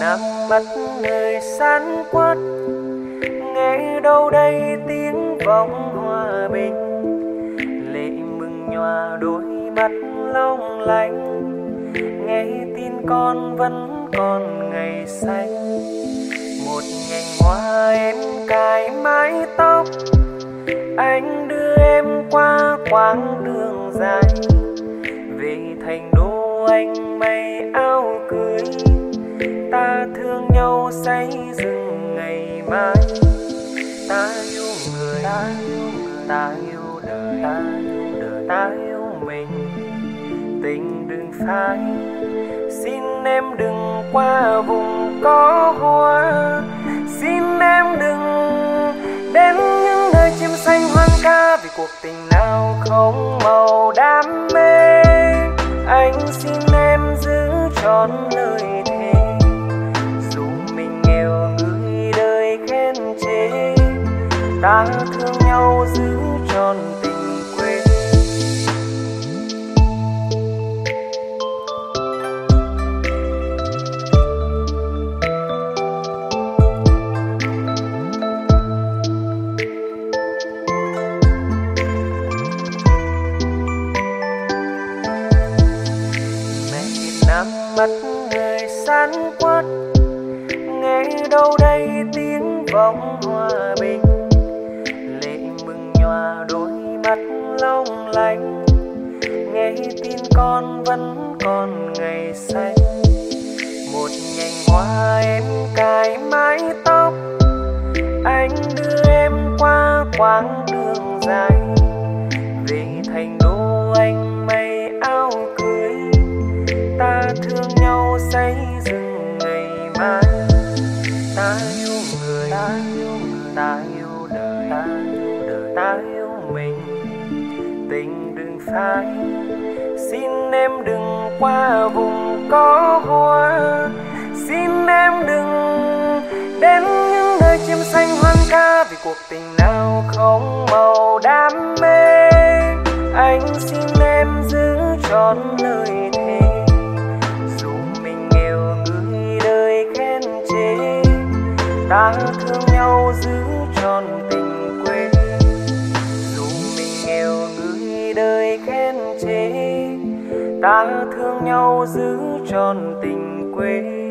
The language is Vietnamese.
Nam mắt nơi san quát. Nghe đâu đây tiếng vọng hòa bình, lệ mừng nhòa đôi mắt long lanh. Nghe tin con vẫn còn ngày xanh, một nhành hoa em cài mái tóc. Anh đưa em qua quãng đường dài. Thương say rừng ngày mai. Ta yêu người, ta yêu người, ta yêu đời, ta yêu đời, ta yêu mình. Tình đừng phai, xin em đừng qua vùng có hoa xin em đừng đến những nơi chim xanh hoang ca, vì cuộc tình nào không màu đam mê. Anh xin em giữ trọn lời ta thương nhau giữ trọn tình quê. Mẹ nắm mắt người san quát, nghe đâu đây tiếng vọng hòa bình? Đôi mắt long lanh. Nghe tin con vẫn còn ngày xanh. Một nhành hoa em cài mái tóc. Anh đưa em qua quãng đường dài. Về thành đô anh may áo cưới. Ta thương nhau say dựng ngày mai. Ta yêu người. ta yêu tình đừng phai. Xin em đừng qua vùng có hoa. Xin em đừng đến những nơi chim xanh hoang ca vì cuộc tình nào không màu đam mê. Anh xin em giữ trọn lời thề. Dù mình nghèo người đời khen chê, ta thương nhau giữ ta thương nhau giữ trọn tình quê